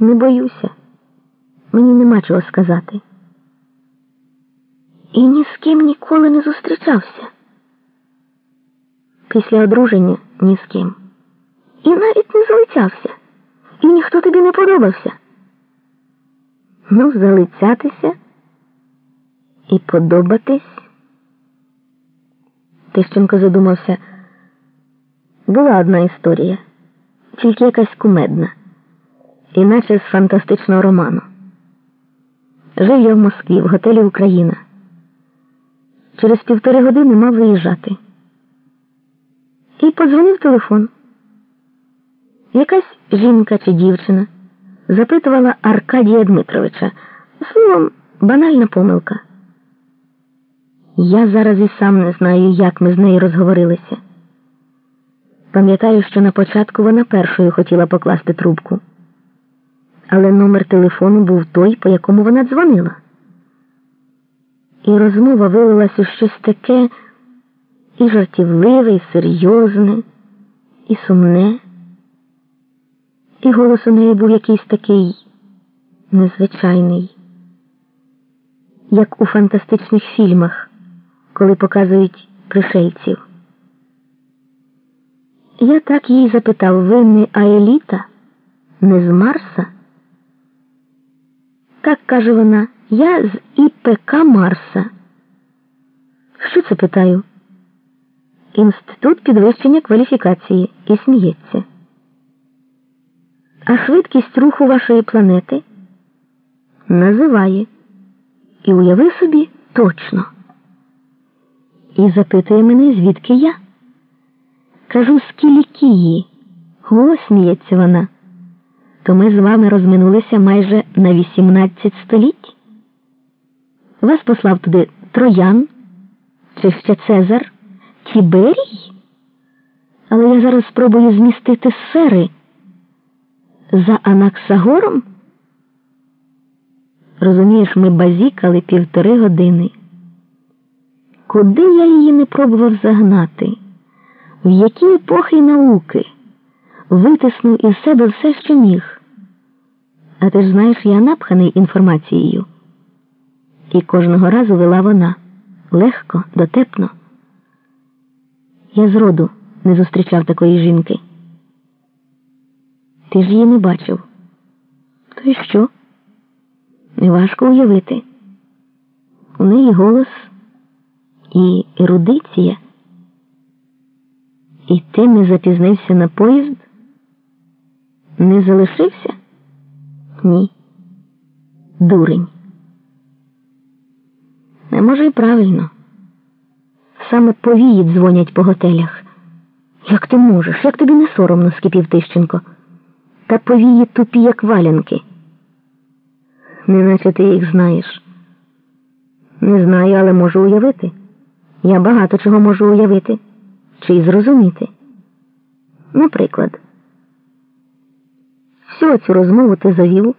Не боюся. Мені нема чого сказати. І ні з ким ніколи не зустрічався. Після одруження ні з ким. І навіть не залицявся. І ніхто тобі не подобався. Ну, залицятися і подобатись. Тищенко задумався. Була одна історія, тільки якась кумедна, іначе з фантастичного роману. Жив я в Москві, в готелі Україна. Через півтори години мав виїжджати. І подзвонив телефон. Якась жінка чи дівчина запитувала Аркадія Дмитровича. Словом, банальна помилка. Я зараз і сам не знаю, як ми з нею розговорилися. Пам'ятаю, що на початку вона першою хотіла покласти трубку, але номер телефону був той, по якому вона дзвонила. І розмова вилилась у щось таке і жартівливе, і серйозне, і сумне. І голос у неї був якийсь такий незвичайний, як у фантастичних фільмах, коли показують пришельців. Я так їй запитав, ви не Аеліта, не з Марса? Так каже вона, я з ІПК Марса. Що це питаю? Інститут підвищення кваліфікації і сміється. А швидкість руху вашої планети називає. І уяви собі точно. І запитує мене, звідки я. Кажу, з Кілікії. О, сміється вона. То ми з вами розминулися майже на 18 століть. Вас послав туди Троян чи ще Цезар, Тіберій? Але я зараз спробую змістити сфери за Анаксагором. Розумієш, ми базікали півтори години. Куди я її не пробував загнати? В які епохи науки витиснув із себе все, що міг. А ти ж знаєш, я напханий інформацією. І кожного разу вела вона легко, дотепно. Я зроду не зустрічав такої жінки. Ти ж її не бачив. То й що? Неважко уявити. У неї голос і ерудиція. І ти не запізнився на поїзд? Не залишився? Ні. Дурень. Не може і правильно. Саме повії дзвонять по готелях. Як ти можеш? Як тобі не соромно, скипів Тищенко? Та повії тупі, як валянки. Неначе ти їх знаєш. Не знаю, але можу уявити. Я багато чого можу уявити чи й зрозуміти. Наприклад, всю цю розмову ти завів,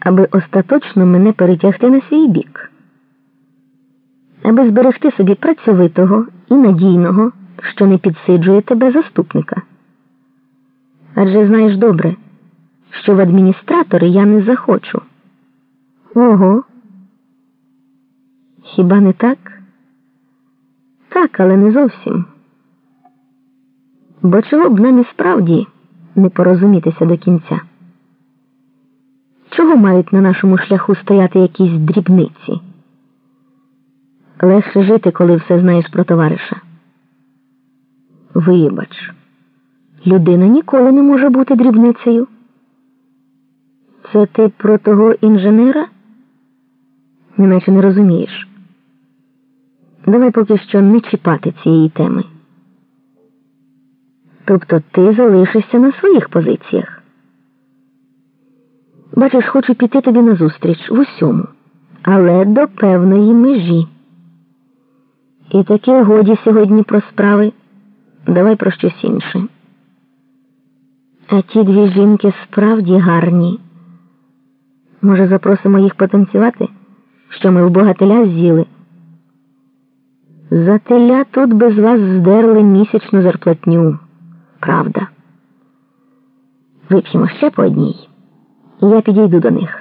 аби остаточно мене перетягти на свій бік, аби зберегти собі працьовитого і надійного, що не підсиджує тебе заступника. Адже знаєш добре, що в адміністратори я не захочу. Ого. Хіба не так? Так, але не зовсім. Бо чого б нам і справді не порозумітися до кінця? Чого мають на нашому шляху стояти якісь дрібниці? Легше жити, коли все знаєш про товариша. Вибач, людина ніколи не може бути дрібницею. Це ти про того інженера? Неначе не розумієш. Давай поки що не чіпати цієї теми. Тобто ти залишишся на своїх позиціях. Бачиш, хочу піти тобі назустріч в усьому, але до певної межі. І таке годі сьогодні про справи. Давай про щось інше. А ті дві жінки справді гарні. Може, запросимо їх потанцювати, що ми в богателя з'їли. За теля тут без вас здерли місячну зарплатню. Правда. Вип'ємо ще по одній. і я підійду до них.